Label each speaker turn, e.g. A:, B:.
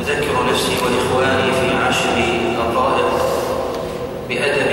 A: أذكر نفسي وإخواني في عشر دقائق بأدب